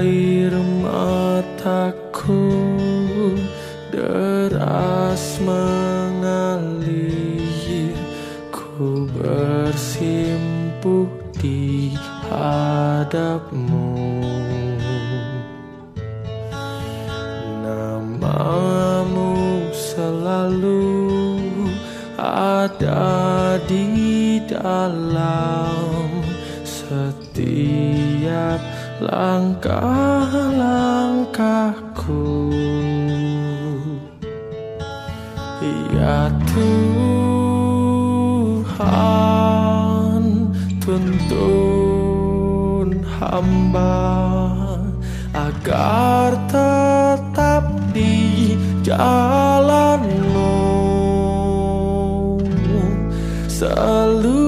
air mataku deras mengalir Ku bersimpuh di hadapmu. Namamu selalu ada di dalam setiap setiap langkah-langkahku. Ya Tuhan tuntun hamba agar tetap di jalanmu. Selalu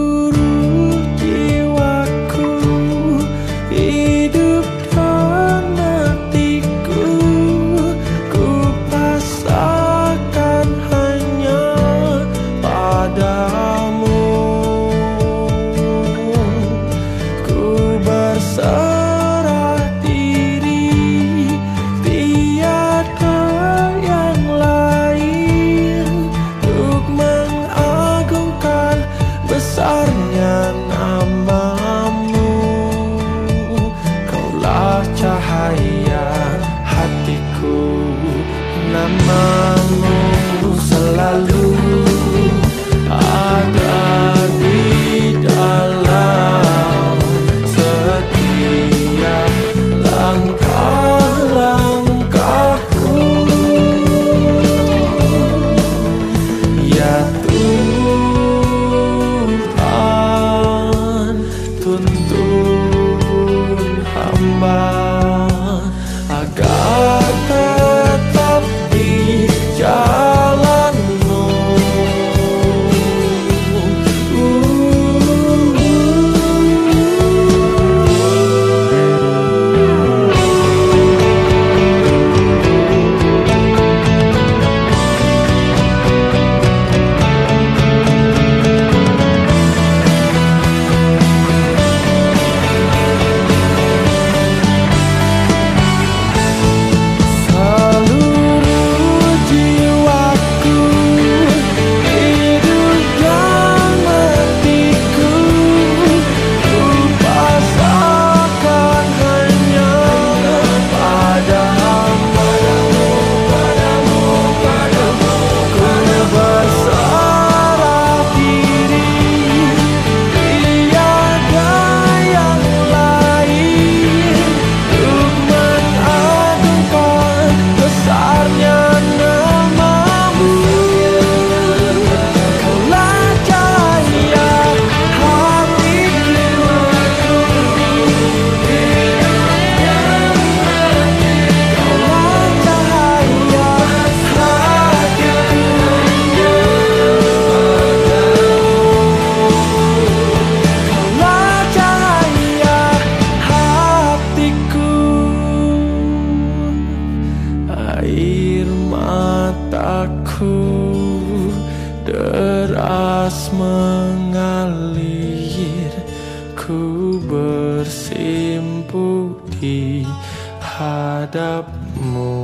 mataku deras mengalir. Ku bersimpu di hadapmu.